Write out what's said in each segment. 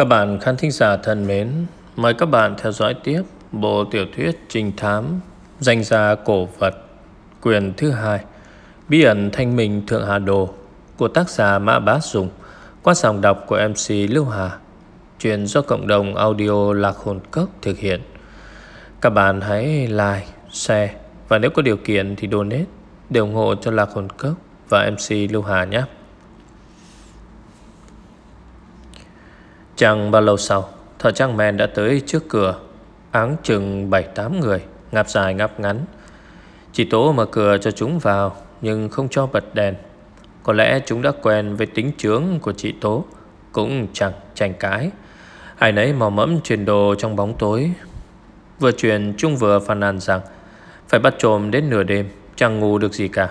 Các bạn khán thính giả thân mến, mời các bạn theo dõi tiếp bộ tiểu thuyết trinh thám danh gia cổ vật quyền thứ hai bí ẩn thanh minh thượng hà đồ của tác giả mã bá dùng qua dòng đọc của mc lưu hà. Truyền do cộng đồng audio lạc hồn cốc thực hiện. Các bạn hãy like share và nếu có điều kiện thì donate để ủng hộ cho lạc hồn cốc và mc lưu hà nhé. Chẳng bao lâu sau, Thợ trang men đã tới trước cửa, Áng chừng 7-8 người, Ngáp dài ngáp ngắn. Chỉ tố mở cửa cho chúng vào, Nhưng không cho bật đèn. Có lẽ chúng đã quen với tính chướng của chị Tố, Cũng chẳng tranh cãi. Ai nấy mò mẫm truyền đồ trong bóng tối. Vừa truyền trung vừa phàn nàn rằng, Phải bắt trộm đến nửa đêm, Chẳng ngủ được gì cả.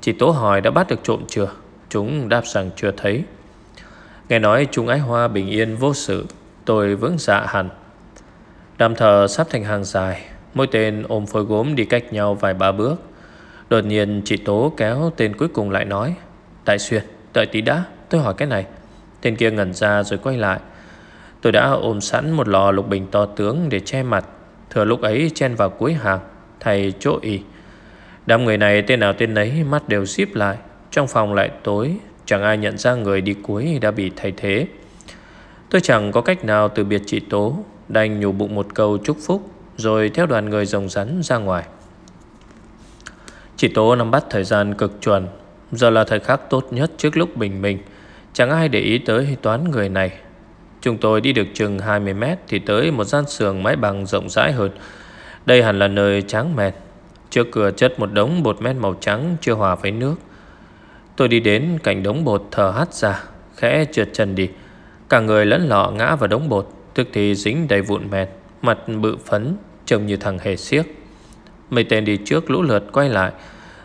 Chị Tố hỏi, đã bắt được trộm chưa? Chúng đáp rằng, chưa thấy. Nghe nói Trung Ái Hoa bình yên vô sự Tôi vững dạ hẳn. Đám thờ sắp thành hàng dài Mỗi tên ôm phôi gốm đi cách nhau vài ba bước. Đột nhiên chị Tố kéo tên cuối cùng lại nói Đại Xuyên, đợi tí đã Tôi hỏi cái này. Tên kia ngẩn ra rồi quay lại. Tôi đã ôm sẵn một lò lục bình to tướng để che mặt Thừa lúc ấy chen vào cuối hàng Thầy chỗ ý Đám người này tên nào tên nấy mắt đều xíp lại Trong phòng lại tối Chẳng ai nhận ra người đi cuối đã bị thay thế. Tôi chẳng có cách nào từ biệt chị Tố, Đành nhủ bụng một câu chúc phúc, Rồi theo đoàn người rồng rắn ra ngoài. Chị Tố nắm bắt thời gian cực chuẩn, Giờ là thời khắc tốt nhất trước lúc bình minh. Chẳng ai để ý tới toán người này. Chúng tôi đi được chừng 20 mét Thì tới một gian sườn mái bằng rộng rãi hơn. Đây hẳn là nơi tráng mẹt Trước cửa chất một đống bột men màu trắng Chưa hòa với nước. Tôi đi đến cạnh đống bột thở hắt ra, Khẽ trượt chân đi. Cả người lẫn lọ ngã vào đống bột, Tức thì dính đầy vụn mệt Mặt bự phấn, Trông như thằng hề siếc Mấy tên đi trước lũ lượt quay lại,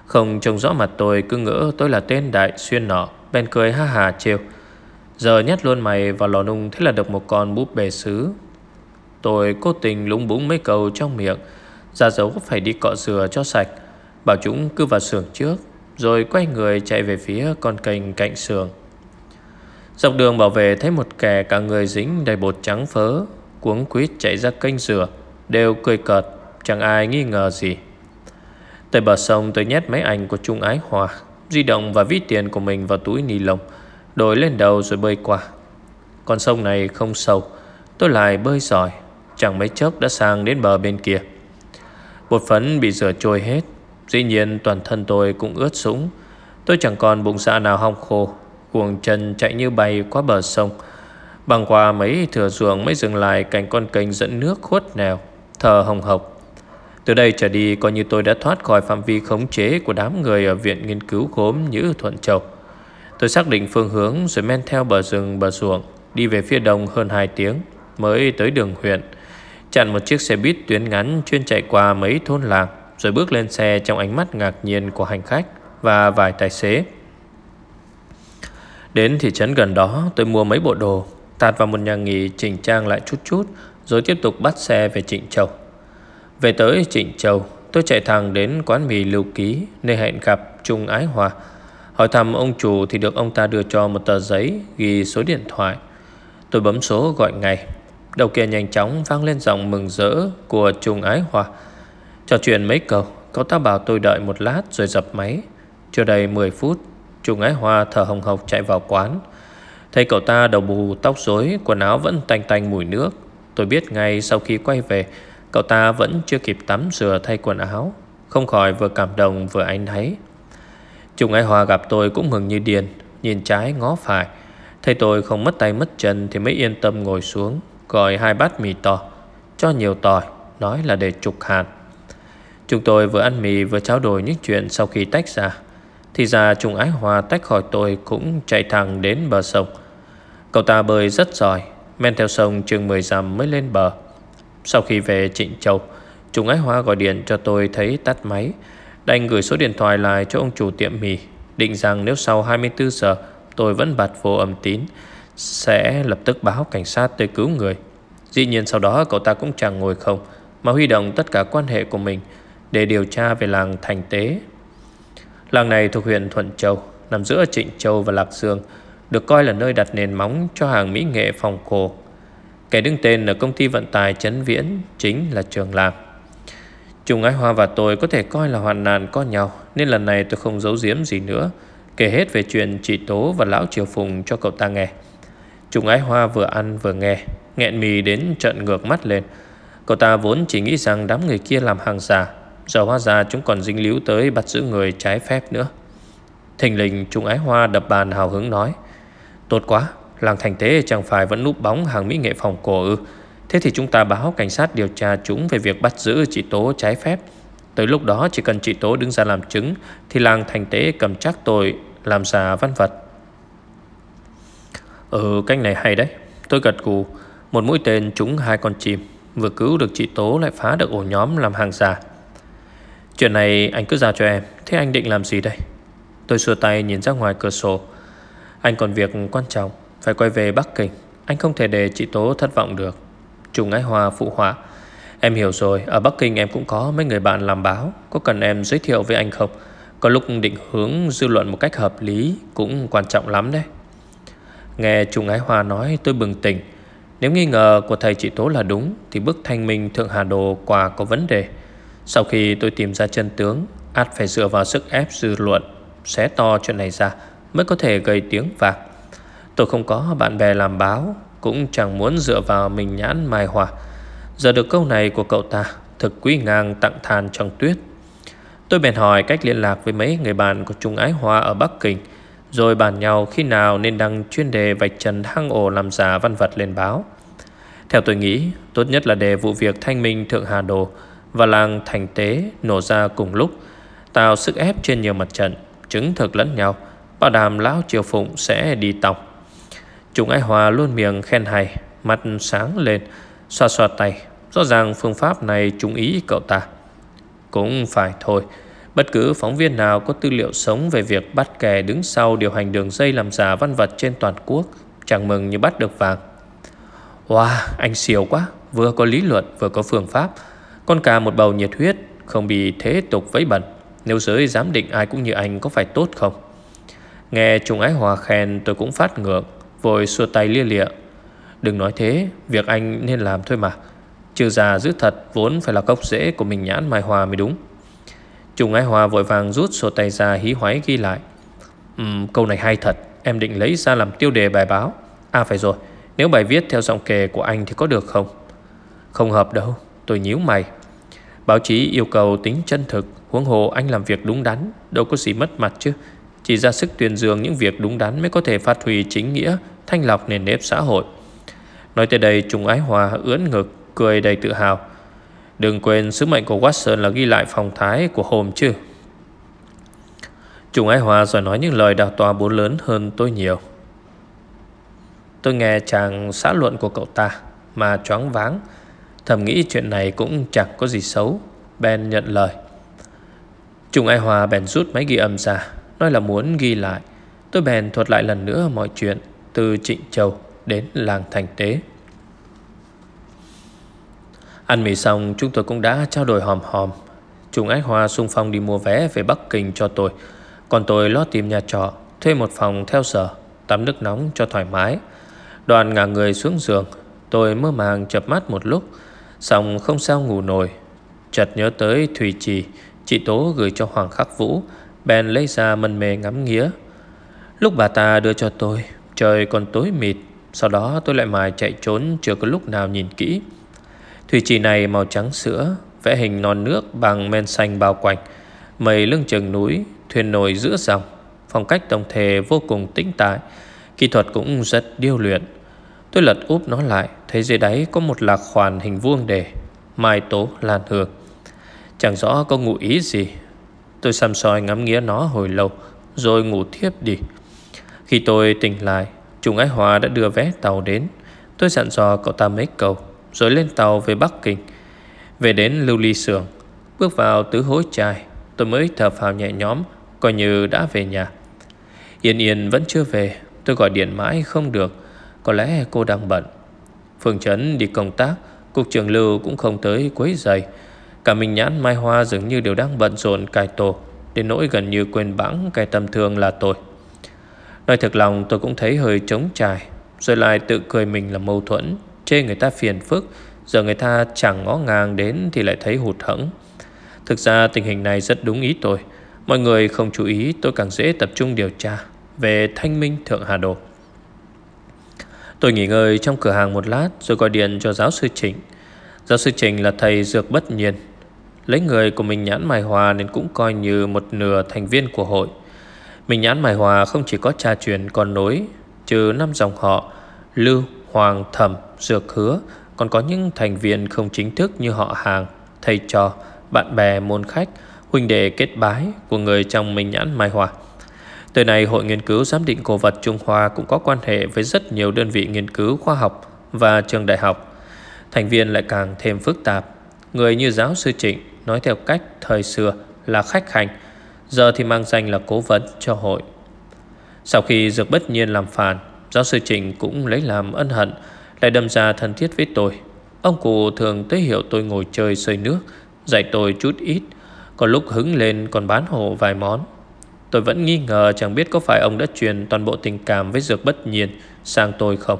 Không trông rõ mặt tôi, cứ ngỡ tôi là tên đại xuyên nọ Bên cười ha hà trêu. Giờ nhét luôn mày vào lò nung, Thế là được một con búp bề sứ Tôi cố tình lúng búng mấy câu trong miệng, Ra dấu phải đi cọ dừa cho sạch, Bảo chúng cứ vào xưởng trước rồi quay người chạy về phía con kênh cạnh sườn. Dọc đường bảo vệ thấy một kẻ cả người dính đầy bột trắng phớ, Cuống quýt chạy ra kênh rửa, Đều cười cợt, Chẳng ai nghi ngờ gì. Tới bờ sông tôi nhét máy ảnh của Trung Ái Hòa, Di động và ví tiền của mình vào túi ni lông, Đổi lên đầu rồi bơi qua. Con sông này không sâu, Tôi lại bơi giỏi, Chẳng mấy chốc đã sang đến bờ bên kia. Bột phấn bị rửa trôi hết Dĩ nhiên, toàn thân tôi cũng ướt sũng. Tôi chẳng còn bụng dạ nào hong khô. Cuồng chân chạy như bay qua bờ sông. Bằng qua mấy thừa ruộng mới dừng lại cạnh con kênh dẫn nước khuất nèo, Thờ hồng hộc. Từ đây trở đi, coi như tôi đã thoát khỏi phạm vi khống chế của đám người ở viện nghiên cứu gốm như Thuận Châu. Tôi xác định phương hướng rồi men theo bờ rừng, bờ ruộng, Đi về phía đông hơn 2 tiếng mới tới đường huyện. Chặn một chiếc xe buýt tuyến ngắn chuyên chạy qua mấy thôn làng rồi bước lên xe trong ánh mắt ngạc nhiên của hành khách và vài tài xế. Đến thị trấn gần đó tôi mua mấy bộ đồ, tạt vào một nhà nghỉ chỉnh trang lại chút chút rồi tiếp tục bắt xe về Trịnh Châu. Về tới Trịnh Châu, tôi chạy thẳng đến quán mì Lưu Ký nơi hẹn gặp Trung Ái Hòa. Hỏi thăm ông chủ thì được ông ta đưa cho một tờ giấy ghi số điện thoại. Tôi bấm số gọi ngay. Đầu kia nhanh chóng vang lên giọng mừng rỡ của Trung Ái Hòa. Trò chuyện mấy câu, Cậu ta bảo tôi đợi một lát rồi dập máy. Chưa đầy 10 phút Trung ái hoa thở hồng hộc chạy vào quán. Thấy cậu ta đầu bù tóc rối, Quần áo vẫn tanh tanh mùi nước. Tôi biết ngay sau khi quay về, Cậu ta vẫn chưa kịp tắm rửa thay quần áo. Không khỏi vừa cảm động vừa anh thấy Trung ái hoa gặp tôi cũng mừng như điên, Nhìn trái ngó phải. Thấy tôi không mất tay mất chân Thì mới yên tâm ngồi xuống, Gọi hai bát mì to. Cho nhiều tỏi, Nói là để trục hạt. Chúng tôi vừa ăn mì vừa trao đổi những chuyện sau khi tách ra. Thì ra Trung Ái Hòa tách khỏi tôi cũng chạy thẳng đến bờ sông. Cậu ta bơi rất giỏi, Men theo sông chừng 10 dặm mới lên bờ. Sau khi về Trịnh Châu Trung Ái hòa gọi điện cho tôi thấy tắt máy. Đành gửi số điện thoại lại cho ông chủ tiệm mì, Định rằng nếu sau 24 giờ Tôi vẫn bật vô âm tín, Sẽ lập tức báo cảnh sát tới cứu người. Dĩ nhiên sau đó cậu ta cũng chẳng ngồi không, Mà huy động tất cả quan hệ của mình để điều tra về làng Thành Tế. Làng này thuộc huyện Thuận Châu, nằm giữa Trịnh Châu và Lạc Dương, được coi là nơi đặt nền móng cho hàng mỹ nghệ phòng cổ Kẻ đứng tên ở công ty vận tài Trấn Viễn Chính là Trường Lạc. Trung Ái Hoa và tôi có thể coi là hoàn nạn có nhau Nên lần này tôi không giấu giếm gì nữa Kể hết về chuyện chị Tố và Lão Triều Phùng cho cậu ta nghe Trung Ái Hoa vừa ăn vừa nghe nghẹn mì đến trận ngược mắt lên Cậu ta vốn chỉ nghĩ rằng đám người kia làm hàng giả Giờ hóa ra chúng còn dính líu tới bắt giữ người trái phép nữa. Thình lình Trung Ái Hoa đập bàn hào hứng nói, Tốt quá, Làng thành tế chẳng phải vẫn núp bóng hàng mỹ nghệ phòng cổ ư? Thế thì chúng ta báo cảnh sát điều tra chúng về việc bắt giữ chị Tố trái phép. Tới lúc đó chỉ cần chị Tố đứng ra làm chứng Thì làng thành tế cầm chắc tội làm giả văn vật. Ừ cách này hay đấy. Tôi gật gù. Một mũi tên trúng hai con chim. Vừa cứu được chị Tố lại phá được ổ nhóm làm hàng giả. Chuyện này anh cứ giao cho em. Thế anh định làm gì đây? Tôi xua tay nhìn ra ngoài cửa sổ. Anh còn việc quan trọng, Phải quay về Bắc Kinh. Anh không thể để chị Tố thất vọng được. Trùng ái hoa phụ họa. Em hiểu rồi, Ở Bắc Kinh em cũng có mấy người bạn làm báo. Có cần em giới thiệu với anh không? Có lúc định hướng dư luận một cách hợp lý Cũng quan trọng lắm đấy. Nghe Trung Ái Hoa nói, tôi bừng tỉnh. Nếu nghi ngờ của thầy chị Tố là đúng, Thì bức thanh minh Thượng Hà Đồ quả có vấn đề. Sau khi tôi tìm ra chân tướng át phải dựa vào sức ép dư luận Xé to chuyện này ra Mới có thể gây tiếng vạc. Tôi không có bạn bè làm báo, Cũng chẳng muốn dựa vào mình nhãn mai hòa Giờ được câu này của cậu ta Thực quý ngang tặng than trong tuyết. Tôi bèn hỏi cách liên lạc với mấy người bạn của Trung Ái Hoa ở Bắc Kinh, Rồi bàn nhau khi nào nên đăng chuyên đề vạch trần hang ổ làm giả văn vật lên báo. Theo tôi nghĩ, Tốt nhất là đề vụ việc thanh minh Thượng Hà Đồ và làng Thành Tế nổ ra cùng lúc, Tạo sức ép trên nhiều mặt trận, Chứng thực lẫn nhau, Bảo đảm Lão Triều Phụng sẽ đi tọc. Chúng Ai Hòa luôn miệng khen hay, Mắt sáng lên, Xoa xoa tay. Rõ ràng phương pháp này trúng ý cậu ta. Cũng phải thôi, Bất cứ phóng viên nào có tư liệu sống Về việc bắt kẻ đứng sau điều hành đường dây Làm giả văn vật trên toàn quốc, Chẳng mừng như bắt được vàng. Wow, anh siêu quá, Vừa có lý luận, vừa có phương pháp. Con cả một bầu nhiệt huyết Không bị thế tục vấy bẩn. Nếu giới giám định ai cũng như anh có phải tốt không? Nghe Trung Ái Hòa khen tôi cũng phát ngược Vội xua tay lia lịa. Đừng nói thế Việc anh nên làm thôi mà. Trừ già giữ thật vốn phải là gốc rễ của mình nhãn Mai Hòa mới đúng. Trung Ái Hòa vội vàng rút sổ tay ra hí hoáy ghi lại. Um, Câu này hay thật Em định lấy ra làm tiêu đề bài báo. À phải rồi Nếu bài viết theo giọng kề của anh thì có được không? Không hợp đâu. Tôi nhíu mày. Báo chí yêu cầu tính chân thực, Huống hồ anh làm việc đúng đắn, Đâu có gì mất mặt chứ. Chỉ ra sức tuyên dương những việc đúng đắn Mới có thể phát huy chính nghĩa, Thanh lọc nền nếp xã hội. Nói tới đây, Trung Ái Hòa ưỡn ngực, Cười đầy tự hào. Đừng quên sứ mệnh của Watson là ghi lại phong thái của hôm chứ. Trung Ái Hòa rồi nói những lời đào tòa bốn lớn hơn tôi nhiều. Tôi nghe chàng xã luận của cậu ta Mà choáng váng. Thầm nghĩ chuyện này cũng chẳng có gì xấu. Ben nhận lời. Trung Ai Hòa bèn rút máy ghi âm ra. Nói là muốn ghi lại. Tôi bèn thuật lại lần nữa mọi chuyện, Từ Trịnh Châu đến làng thành tế. Ăn mì xong, chúng tôi cũng đã trao đổi hòm hòm. Trung Ái Hoa xung phong đi mua vé về Bắc Kinh cho tôi. Còn tôi lo tìm nhà trọ, Thuê một phòng theo sở, Tắm nước nóng cho thoải mái. Đoàn ngả người xuống giường. Tôi mơ màng chập mắt một lúc. Xong không sao ngủ nổi. Chợt nhớ tới Thủy Trì, Chị Tố gửi cho Hoàng Khắc Vũ. Bèn lấy ra mân mê ngắm nghía. Lúc bà ta đưa cho tôi, Trời còn tối mịt. Sau đó tôi lại mài chạy trốn, Chưa có lúc nào nhìn kỹ. Thủy trì này màu trắng sữa, Vẽ hình non nước bằng men xanh bao quanh. Mây lưng chừng núi, Thuyền nổi giữa dòng. Phong cách tổng thể vô cùng tĩnh tại Kỹ thuật cũng rất điêu luyện. Tôi lật úp nó lại, Thấy dưới đáy có một lạc khoản hình vuông đề, Mai tố lan hương. Chẳng rõ có ngụ ý gì. Tôi xăm soi ngắm nghĩa nó hồi lâu, Rồi ngủ thiếp đi. Khi tôi tỉnh lại Trung Ái Hòa đã đưa vé tàu đến. Tôi dặn dò cậu ta mấy câu, Rồi lên tàu về Bắc Kinh. Về đến Lưu Ly Sường Bước vào tứ hối trai Tôi mới thở phào nhẹ nhõm, Coi như đã về nhà. Yên Yên vẫn chưa về, Tôi gọi điện mãi không được. Có lẽ cô đang bận. Phương Trấn đi công tác, Cục trưởng Lưu cũng không tới quấy giày Cả mình nhãn, Mai Hoa dường như đều đang bận rộn cài tổ, Đến nỗi gần như quên bẵng cái tâm thương là tôi. Nói thật lòng, tôi cũng thấy hơi trống trải, Rồi lại tự cười mình là mâu thuẫn, Chê người ta phiền phức, Giờ người ta chẳng ngó ngàng đến Thì lại thấy hụt hẫng. Thực ra tình hình này rất đúng ý tôi, Mọi người không chú ý tôi càng dễ tập trung điều tra Về thanh minh Thượng Hà Đồ. Tôi nghỉ ngơi trong cửa hàng một lát Rồi gọi điện cho giáo sư Trịnh. Giáo sư Trịnh là thầy dược bất nhiên. Lấy người của mình nhãn mài Hòa Nên cũng coi như một nửa thành viên của hội. Mình nhãn mài Hòa không chỉ có cha truyền con nối Trừ năm dòng họ Lưu, Hoàng, Thẩm, Dược Hứa Còn có những thành viên không chính thức như họ hàng Thầy trò, bạn bè, môn khách Huynh đệ kết bái của người trong mình Nhãn mài Hòa. Từ này Hội Nghiên cứu Giám định Cổ vật Trung Hoa cũng có quan hệ với rất nhiều đơn vị nghiên cứu khoa học và trường đại học. Thành viên lại càng thêm phức tạp. Người như giáo sư Trịnh nói theo cách thời xưa là khách hành, giờ thì mang danh là cố vấn cho hội. Sau khi Dược bất nhiên làm phản, giáo sư Trịnh cũng lấy làm ân hận, lại đâm ra thân thiết với tôi. Ông cụ thường tới hiểu tôi ngồi chơi sơi nước, dạy tôi chút ít, có lúc hứng lên còn bán hộ vài món Tôi vẫn nghi ngờ chẳng biết có phải ông đã truyền toàn bộ tình cảm với dược bất nhiên sang tôi không.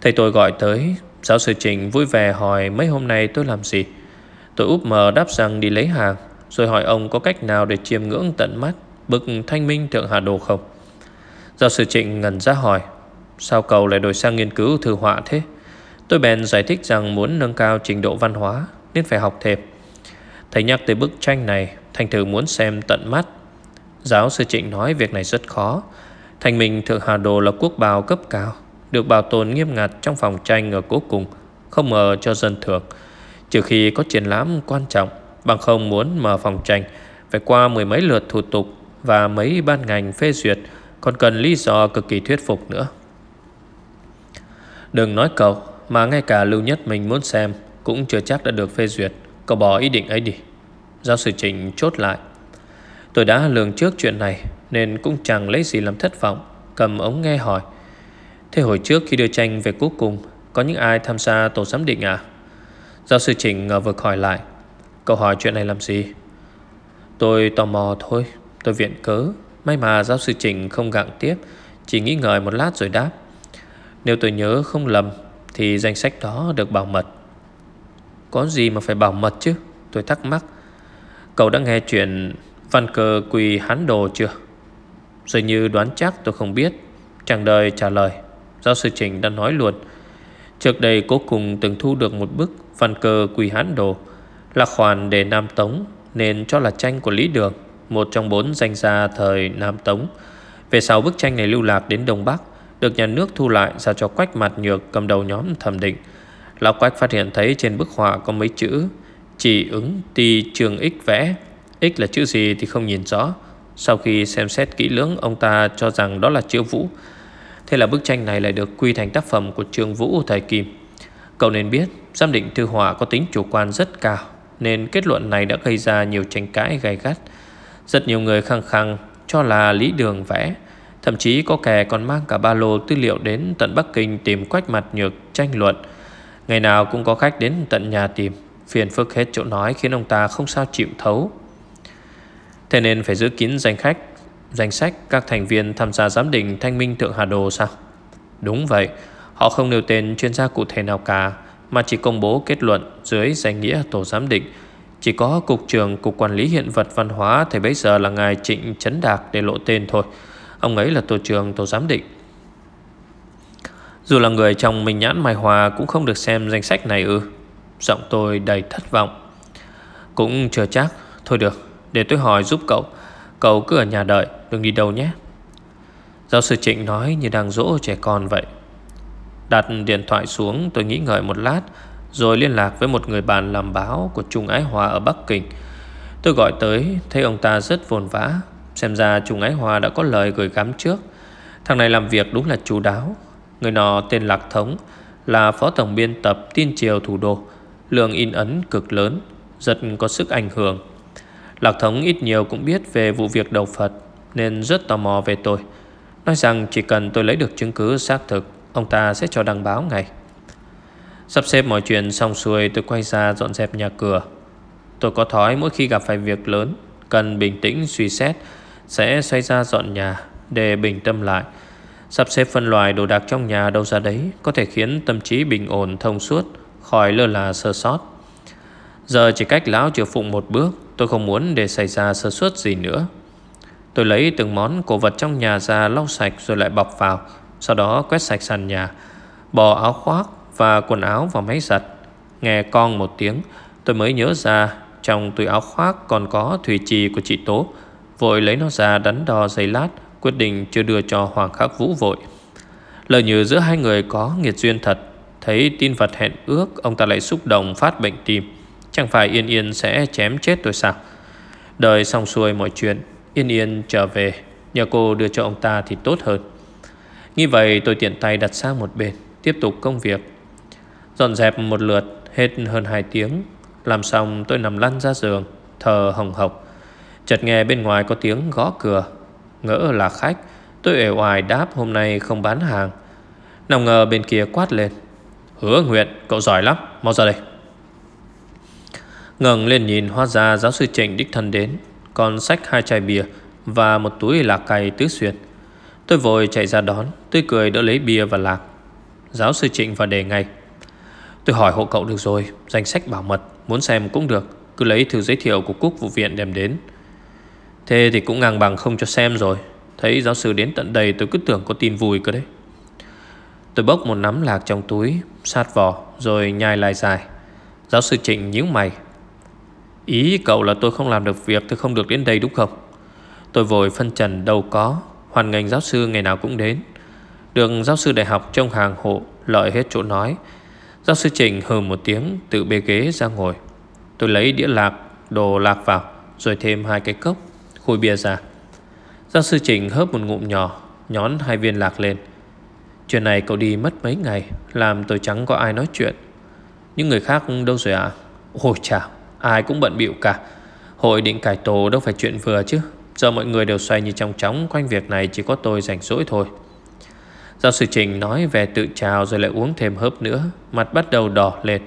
Thầy tôi gọi tới, giáo sư Trình vui vẻ hỏi mấy hôm nay tôi làm gì. Tôi úp mờ đáp rằng đi lấy hàng, rồi hỏi ông có cách nào để chiêm ngưỡng tận mắt bực thanh minh thượng hà đồ không. Giáo sư Trịnh ngần ra hỏi, sao cậu lại đổi sang nghiên cứu thư họa thế? Tôi bèn giải thích rằng muốn nâng cao trình độ văn hóa nên phải học thêm. Thầy nhắc tới bức tranh này Thành thử muốn xem tận mắt Giáo sư Trịnh nói việc này rất khó. Thành mình Thượng Hà Đồ là quốc bào cấp cao, Được bảo tồn nghiêm ngặt trong phòng tranh ở cuối cùng, Không mở cho dân thường Trừ khi có triển lãm quan trọng, Bằng không muốn mở phòng tranh, Phải qua mười mấy lượt thủ tục Và mấy ban ngành phê duyệt, Còn cần lý do cực kỳ thuyết phục nữa. Đừng nói cậu, Mà ngay cả Lưu Nhất mình muốn xem Cũng chưa chắc đã được phê duyệt. Cậu bỏ ý định ấy đi. Giáo sư Trịnh chốt lại. Tôi đã lường trước chuyện này, Nên cũng chẳng lấy gì làm thất vọng, Cầm ống nghe hỏi. Thế hồi trước khi đưa tranh về cuối cùng, Có những ai tham gia tổ giám định à? Giáo sư Trịnh ngờ vực hỏi lại. Cậu hỏi chuyện này làm gì? Tôi tò mò thôi, Tôi viện cớ. May mà giáo sư Trịnh không gặng tiếp, Chỉ nghĩ ngợi một lát rồi đáp. Nếu tôi nhớ không lầm, Thì danh sách đó được bảo mật. Có gì mà phải bảo mật chứ? Tôi thắc mắc. Cậu đã nghe chuyện văn Cờ quỳ hán đồ chưa? Dường như đoán chắc tôi không biết. Chẳng đời trả lời. Giáo sư Trình đã nói luôn. Trước đây cố cùng từng thu được một bức Văn Cờ quỳ hán đồ. Là khoản để Nam Tống, Nên cho là tranh của Lý Đường, Một trong bốn danh gia thời Nam Tống. Về sau bức tranh này lưu lạc đến Đông Bắc, Được nhà nước thu lại ra cho quách mặt nhược Cầm đầu nhóm thẩm định. Lão Quách phát hiện thấy trên bức họa có mấy chữ, Chỉ ứng ti trường ích vẽ X là chữ gì thì không nhìn rõ. Sau khi xem xét kỹ lưỡng, Ông ta cho rằng đó là chữ Vũ. Thế là bức tranh này lại được quy thành tác phẩm Của Trương Vũ thời Kim. Cậu nên biết, Giám định thư họa có tính chủ quan rất cao, Nên kết luận này đã gây ra nhiều tranh cãi gay gắt. Rất nhiều người khăng khăng Cho là lý đường vẽ, Thậm chí có kẻ còn mang cả ba lô tư liệu đến tận Bắc Kinh tìm quách mặt nhược tranh luận. Ngày nào cũng có khách đến tận nhà tìm, Phiền phức hết chỗ nói khiến ông ta không sao chịu thấu. Thế nên phải giữ kín danh khách, Danh sách các thành viên tham gia giám định Thanh minh Thượng Hà Đồ sao? Đúng vậy, Họ không nêu tên chuyên gia cụ thể nào cả, Mà chỉ công bố kết luận dưới danh nghĩa tổ giám định. Chỉ có Cục trưởng Cục Quản lý Hiện vật Văn hóa Thì bây giờ là ngài Trịnh Trấn Đạc để lộ tên thôi. Ông ấy là tổ trưởng tổ giám định. Dù là người trong mình Nhãn Mai Hòa Cũng không được xem danh sách này ư. Giọng tôi đầy thất vọng. Cũng chờ chắc. Thôi được để tôi hỏi giúp cậu. Cậu cứ ở nhà đợi, đừng đi đâu nhé. Giáo sư Trịnh nói như đang dỗ trẻ con vậy. Đặt điện thoại xuống, tôi nghĩ ngợi một lát, Rồi liên lạc với một người bạn làm báo Của Trung Ái Hòa ở Bắc Kinh. Tôi gọi tới, Thấy ông ta rất vồn vã. Xem ra Trung Ái Hòa đã có lời gửi gắm trước. Thằng này làm việc đúng là chú đáo. Người nọ tên Lạc Thống, Là phó tổng biên tập Tiên Triều Thủ Đô. Lượng in ấn cực lớn, Rất có sức ảnh hưởng. Lạc Thống ít nhiều cũng biết về vụ việc đầu Phật, Nên rất tò mò về tôi. Nói rằng chỉ cần tôi lấy được chứng cứ xác thực, Ông ta sẽ cho đăng báo ngay. Sắp xếp mọi chuyện xong xuôi, Tôi quay ra dọn dẹp nhà cửa. Tôi có thói mỗi khi gặp phải việc lớn, Cần bình tĩnh suy xét, Sẽ xoay ra dọn nhà Để bình tâm lại. Sắp xếp phân loại đồ đạc trong nhà đâu ra đấy Có thể khiến tâm trí bình ổn thông suốt, Khỏi lơ là sơ sót. Giờ chỉ cách lão triều phụng một bước, Tôi không muốn để xảy ra sơ suất gì nữa. Tôi lấy từng món cổ vật trong nhà ra lau sạch rồi lại bọc vào, Sau đó quét sạch sàn nhà, Bỏ áo khoác và quần áo vào máy giặt. Nghe con một tiếng, Tôi mới nhớ ra Trong túi áo khoác còn có thủy trì của chị Tố, Vội lấy nó ra đắn đo giấy lát, Quyết định chưa đưa cho Hoàng Khắc Vũ vội. Lời như giữa hai người có nghiệt duyên thật, Thấy tin vật hẹn ước, Ông ta lại xúc động phát bệnh tim. Chẳng phải Yên Yên sẽ chém chết tôi sao? Đợi xong xuôi mọi chuyện, Yên Yên trở về. Nhờ cô đưa cho ông ta thì tốt hơn. Như vậy, tôi tiện tay đặt sang một bên, Tiếp tục công việc. Dọn dẹp một lượt hết hơn 2 tiếng. Làm xong, tôi nằm lăn ra giường, Thờ hồng hộc. Chợt nghe bên ngoài có tiếng gõ cửa. Ngỡ là khách, Tôi ể oài đáp hôm nay không bán hàng. Nào ngờ bên kia quát lên. Hứa Nguyện cậu giỏi lắm, Mau ra đây ngẩng lên nhìn hóa ra giáo sư Trịnh đích thân đến, Còn sách hai chai bia Và một túi lạc cày tứ xuyên. Tôi vội chạy ra đón, Tươi cười đỡ lấy bia và lạc. Giáo sư Trịnh vào đề ngay. Tôi hỏi hộ cậu được rồi, Danh sách bảo mật, Muốn xem cũng được, Cứ lấy thư giới thiệu của Cúc vụ viện đem đến. Thế thì cũng ngang bằng không cho xem rồi, Thấy giáo sư đến tận đây tôi cứ tưởng có tin vui cơ đấy. Tôi bốc một nắm lạc trong túi, Sát vỏ Rồi nhai lại dài. Giáo sư Trịnh nhíu mày Ý cậu là tôi không làm được việc, Tôi không được đến đây đúng không? Tôi vội phân trần đâu có, Hoàn ngành giáo sư ngày nào cũng đến. Được giáo sư đại học trong hàng hộ, Lợi hết chỗ nói. Giáo sư trình hừ một tiếng, Tự bê ghế ra ngồi. Tôi lấy đĩa lạc, Đồ lạc vào, Rồi thêm hai cái cốc, Khui bia ra. Giáo sư trình hớp một ngụm nhỏ, Nhón hai viên lạc lên. Chuyện này cậu đi mất mấy ngày, Làm tôi chẳng có ai nói chuyện. Những người khác đâu rồi ạ? À? Ôi chào Ai cũng bận bịu cả. Hội định cải tổ đâu phải chuyện vừa chứ. Giờ mọi người đều xoay như trong chóng Quanh việc này chỉ có tôi rảnh rỗi thôi. Giáo sư Trình nói về tự trào Rồi lại uống thêm hớp nữa, Mặt bắt đầu đỏ lên.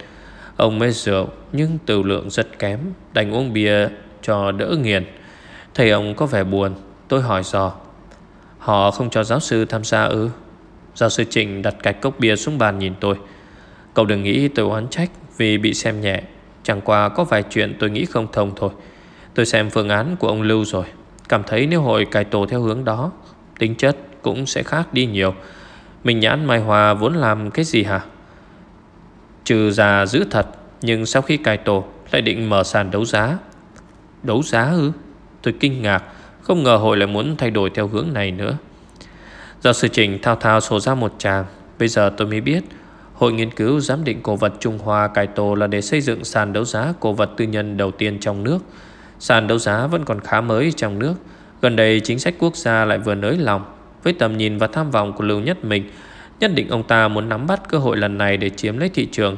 Ông mê rượu, nhưng từ lượng rất kém, Đành uống bia cho đỡ nghiền. Thầy ông có vẻ buồn, Tôi hỏi dò. Họ không cho giáo sư tham gia ư? Giáo sư Trịnh đặt cạch cốc bia xuống bàn nhìn tôi. Cậu đừng nghĩ tôi oán trách Vì bị xem nhẹ. Chẳng qua có vài chuyện tôi nghĩ không thông thôi. Tôi xem phương án của ông Lưu rồi. Cảm thấy nếu hội cải tổ theo hướng đó, Tính chất cũng sẽ khác đi nhiều. Mình nhãn Mai Hòa vốn làm cái gì hả? Trừ già giữ thật, Nhưng sau khi cải tổ, Lại định mở sàn đấu giá. Đấu giá ư? Tôi kinh ngạc, Không ngờ hội lại muốn thay đổi theo hướng này nữa. Giáo sư Trình thao thao sổ ra một tràng. Bây giờ tôi mới biết Hội nghiên cứu giám định cổ vật Trung Hoa cải tổ là để xây dựng sàn đấu giá cổ vật tư nhân đầu tiên trong nước. Sàn đấu giá vẫn còn khá mới trong nước. Gần đây chính sách quốc gia lại vừa nới lòng. Với tầm nhìn và tham vọng của Lưu Nhất Mình, nhất định ông ta muốn nắm bắt cơ hội lần này để chiếm lấy thị trường.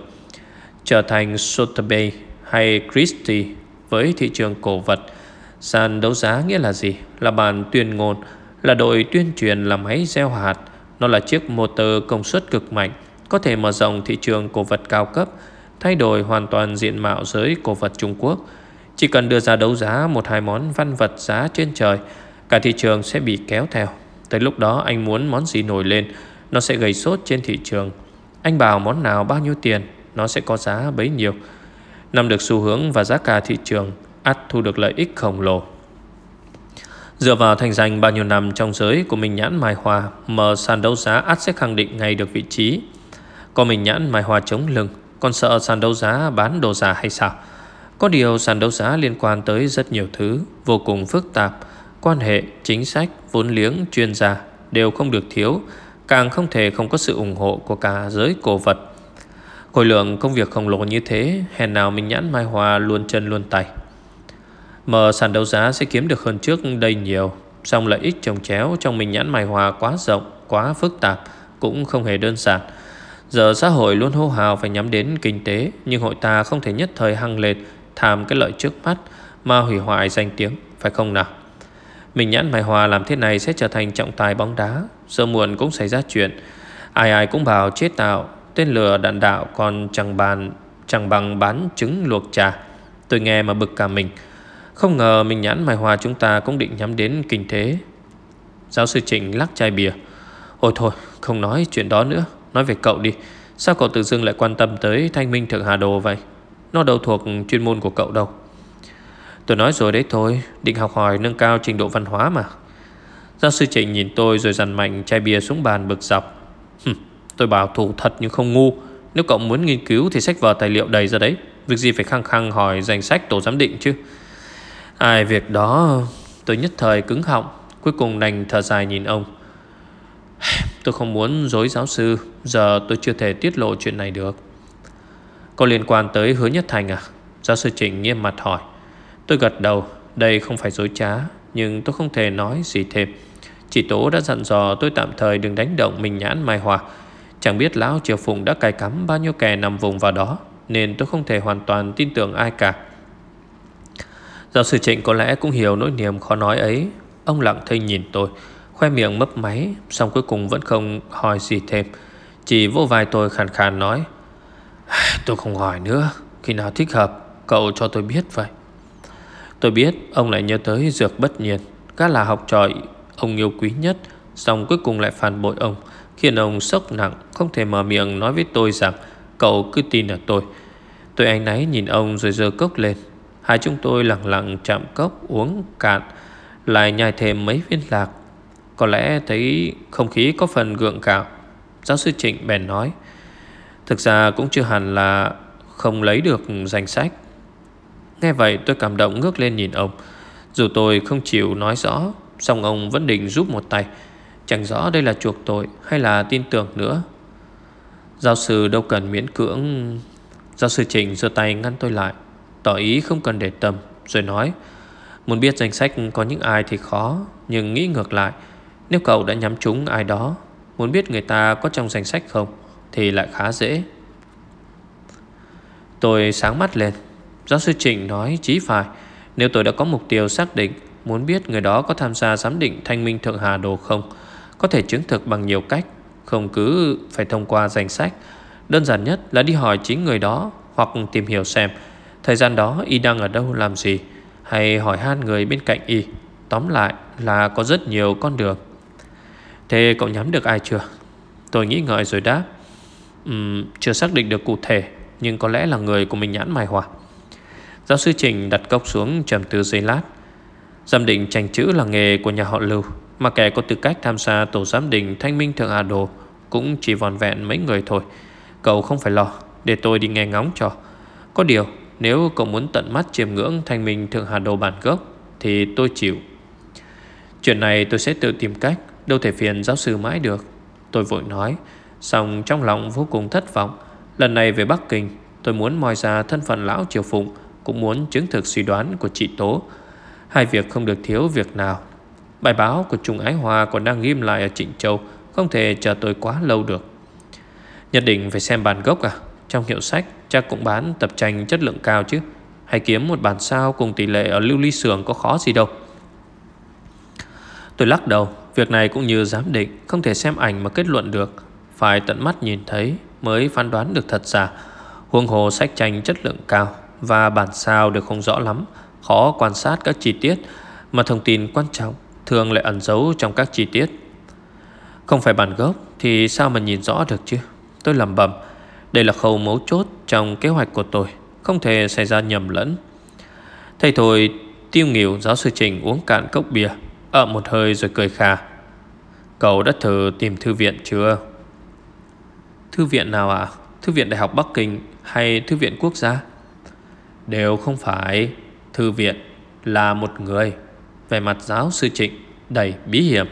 Trở thành Sotheby hay Christie với thị trường cổ vật. Sàn đấu giá nghĩa là gì? Là bàn tuyên ngôn, là đội tuyên truyền là máy gieo hạt. Nó là chiếc motor công suất cực mạnh có thể mở rộng thị trường cổ vật cao cấp, thay đổi hoàn toàn diện mạo giới cổ vật Trung Quốc. Chỉ cần đưa ra đấu giá một hai món văn vật giá trên trời, cả thị trường sẽ bị kéo theo. Tới lúc đó anh muốn món gì nổi lên, nó sẽ gây sốt trên thị trường. Anh bảo món nào bao nhiêu tiền, nó sẽ có giá bấy nhiêu. Nằm được xu hướng và giá cả thị trường, ắt thu được lợi ích khổng lồ. Dựa vào thành danh bao nhiêu năm trong giới của mình nhãn mài Hòa, mở sàn đấu giá ắt sẽ khẳng định ngay được vị trí còn mình nhãn mài Hòa chống lưng, còn sợ sàn đấu giá bán đồ giả hay sao? Có điều sàn đấu giá liên quan tới rất nhiều thứ, vô cùng phức tạp. Quan hệ, chính sách, vốn liếng, chuyên gia đều không được thiếu, càng không thể không có sự ủng hộ của cả giới cổ vật. Khối lượng công việc khổng lồ như thế, hèn nào mình nhãn Mai Hòa luôn chân luôn tay. Mở sàn đấu giá sẽ kiếm được hơn trước đây nhiều Xong lợi ích trồng chéo trong mình nhãn Mai Hòa quá rộng, quá phức tạp Cũng không hề đơn giản Giờ xã hội luôn hô hào phải nhắm đến kinh tế, Nhưng hội ta không thể nhất thời hăng lên, Tham cái lợi trước mắt Mà hủy hoại danh tiếng, Phải không nào? Mình nhãn Mai Hòa làm thế này sẽ trở thành trọng tài bóng đá Sơ muộn cũng xảy ra chuyện. Ai ai cũng bảo chế tạo, Tên lửa đạn đạo còn chẳng bàn, Chẳng bằng bán trứng luộc trà. Tôi nghe mà bực cả mình. Không ngờ mình nhãn Mai Hòa chúng ta cũng định nhắm đến kinh tế. Giáo sư Trịnh lắc chai bia Ôi thôi, không nói chuyện đó nữa. Nói về cậu đi. Sao cậu tự dưng lại quan tâm tới thanh minh thượng hà đồ vậy? Nó đâu thuộc chuyên môn của cậu đâu. Tôi nói rồi đấy thôi, Định học hỏi nâng cao trình độ văn hóa mà. Giáo sư Trịnh nhìn tôi rồi dằn mạnh chai bia xuống bàn bực dọc. Tôi bảo thủ thật nhưng không ngu. Nếu cậu muốn nghiên cứu thì sách vở tài liệu đầy ra đấy. Việc gì phải khăng khăng hỏi danh sách tổ giám định chứ? Ai việc đó, Tôi nhất thời cứng họng, Cuối cùng đành thở dài nhìn ông. Tôi không muốn dối giáo sư, Giờ tôi chưa thể tiết lộ chuyện này được. Có liên quan tới hứa nhất thành à? Giáo sư Trịnh nghiêm mặt hỏi. Tôi gật đầu, Đây không phải dối trá, Nhưng tôi không thể nói gì thêm. Chị Tố đã dặn dò tôi tạm thời đừng đánh động mình nhãn mai hòa. Chẳng biết lão Triều Phụng đã cài cắm bao nhiêu kẻ nằm vùng vào đó, Nên tôi không thể hoàn toàn tin tưởng ai cả. Giáo sư Trịnh có lẽ cũng hiểu nỗi niềm khó nói ấy. Ông lặng thinh nhìn tôi. Khoe miệng mấp máy Xong cuối cùng vẫn không hỏi gì thêm. Chỉ vỗ vai tôi khàn khàn nói, Tôi không hỏi nữa, Khi nào thích hợp, Cậu cho tôi biết vậy. Tôi biết ông lại nhớ tới dược bất nhiên Các là học trò ông yêu quý nhất Xong cuối cùng lại phản bội ông, Khiến ông sốc nặng, Không thể mở miệng nói với tôi rằng, Cậu cứ tin ở tôi. Tôi anh náy nhìn ông rồi dơ cốc lên. Hai chúng tôi lặng lặng chạm cốc uống cạn, Lại nhai thêm mấy viên lạc. Có lẽ thấy không khí có phần gượng gạo. Giáo sư Trịnh bèn nói, Thực ra cũng chưa hẳn là Không lấy được danh sách. Nghe vậy, tôi cảm động ngước lên nhìn ông. Dù tôi không chịu nói rõ, song ông vẫn định giúp một tay. Chẳng rõ đây là chuộc tội Hay là tin tưởng nữa. Giáo sư đâu cần miễn cưỡng. Giáo sư Trịnh giơ tay ngăn tôi lại, Tỏ ý không cần để tâm, Rồi nói, Muốn biết danh sách có những ai thì khó, Nhưng nghĩ ngược lại nếu cậu đã nhắm trúng ai đó, Muốn biết người ta có trong danh sách không, Thì lại khá dễ. Tôi sáng mắt lên. Giáo sư Trịnh nói, chí phải. Nếu tôi đã có mục tiêu xác định Muốn biết người đó có tham gia giám định thanh minh thượng hà đồ không, Có thể chứng thực bằng nhiều cách, Không cứ phải thông qua danh sách. Đơn giản nhất là đi hỏi chính người đó Hoặc tìm hiểu xem Thời gian đó y đang ở đâu, làm gì, Hay hỏi han người bên cạnh y. Tóm lại là có rất nhiều con đường. Thế cậu nhắm được ai chưa? Tôi nghĩ ngợi rồi đáp. Um, Chưa xác định được cụ thể Nhưng có lẽ là người của mình nhãn mài hòa. Giáo sư Trình đặt cốc xuống trầm tư giây lát. Giám định tranh chữ là nghề của nhà họ Lưu Mà kẻ có tư cách tham gia tổ giám định Thanh Minh Thượng Hà Đồ Cũng chỉ vòn vẹn mấy người thôi. Cậu không phải lo Để tôi đi nghe ngóng cho. Có điều nếu cậu muốn tận mắt chiêm ngưỡng Thanh Minh Thượng Hà Đồ bản gốc Thì tôi chịu. Chuyện này tôi sẽ tự tìm cách. Đâu thể phiền giáo sư mãi được. Tôi vội nói. Xong trong lòng vô cùng thất vọng. Lần này về Bắc Kinh, Tôi muốn moi ra thân phận lão Triều Phụng, Cũng muốn chứng thực suy đoán của chị Tố. Hai việc không được thiếu việc nào. Bài báo của Trung Ái Hòa còn đang ghim lại ở Trịnh Châu, Không thể chờ tôi quá lâu được. Nhất định phải xem bản gốc à? Trong hiệu sách, chắc cũng bán tập tranh chất lượng cao chứ. Hay kiếm một bản sao cùng tỷ lệ ở lưu ly sường có khó gì đâu. Tôi lắc đầu. Việc này cũng như giám định Không thể xem ảnh mà kết luận được. Phải tận mắt nhìn thấy mới phán đoán được thật giả. Huông hồ sách tranh chất lượng cao Và bản sao được không rõ lắm, Khó quan sát các chi tiết Mà thông tin quan trọng Thường lại ẩn giấu trong các chi tiết. Không phải bản gốc Thì sao mà nhìn rõ được chứ? Tôi lầm bầm Đây là khâu mấu chốt trong kế hoạch của tôi, Không thể xảy ra nhầm lẫn. Thầy thôi tiêu nghỉu giáo sư Trình uống cạn cốc bia. Ở một hơi rồi cười khà. Cậu đã thử tìm thư viện chưa? Thư viện nào à Thư viện Đại học Bắc Kinh Hay Thư viện Quốc gia? Đều không phải. Thư viện là một người. Về mặt giáo sư trịnh đầy bí hiểm.